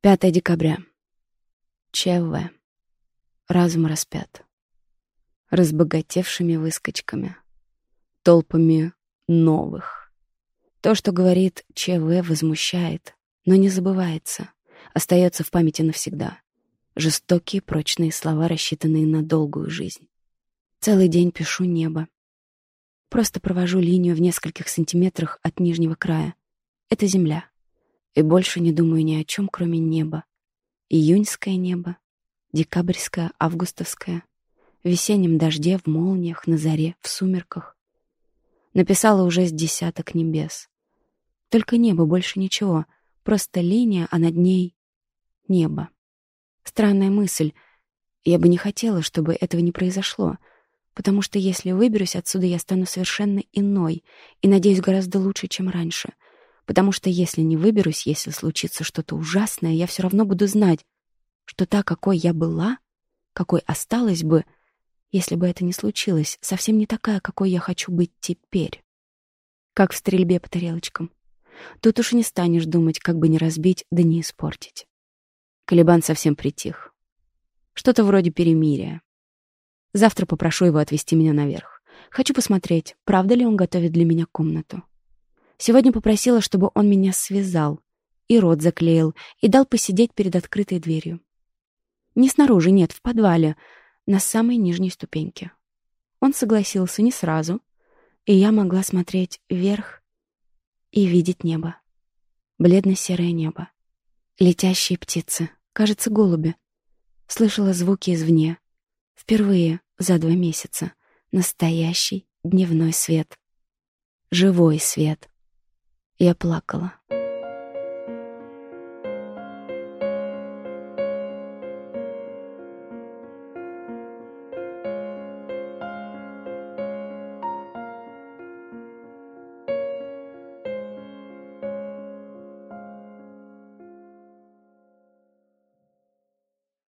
5 декабря. ЧВ. Разум распят. Разбогатевшими выскочками. Толпами новых. То, что говорит ЧВ, возмущает, но не забывается. Остается в памяти навсегда. Жестокие, прочные слова, рассчитанные на долгую жизнь. Целый день пишу небо. Просто провожу линию в нескольких сантиметрах от нижнего края. Это земля. И больше не думаю ни о чем, кроме неба. Июньское небо, декабрьское, августовское, в весеннем дожде, в молниях, на заре, в сумерках. Написала уже с десяток небес. Только небо, больше ничего. Просто линия, а над ней — небо. Странная мысль. Я бы не хотела, чтобы этого не произошло, потому что если выберусь отсюда, я стану совершенно иной и, надеюсь, гораздо лучше, чем раньше. Потому что если не выберусь, если случится что-то ужасное, я все равно буду знать, что та, какой я была, какой осталась бы, если бы это не случилось, совсем не такая, какой я хочу быть теперь. Как в стрельбе по тарелочкам. Тут уж не станешь думать, как бы не разбить, да не испортить. Калибан совсем притих. Что-то вроде перемирия. Завтра попрошу его отвезти меня наверх. Хочу посмотреть, правда ли он готовит для меня комнату. Сегодня попросила, чтобы он меня связал, и рот заклеил, и дал посидеть перед открытой дверью. Не снаружи, нет, в подвале, на самой нижней ступеньке. Он согласился не сразу, и я могла смотреть вверх и видеть небо. Бледно-серое небо. Летящие птицы, кажется, голуби. Слышала звуки извне. Впервые за два месяца. Настоящий дневной свет. Живой свет. Я плакала.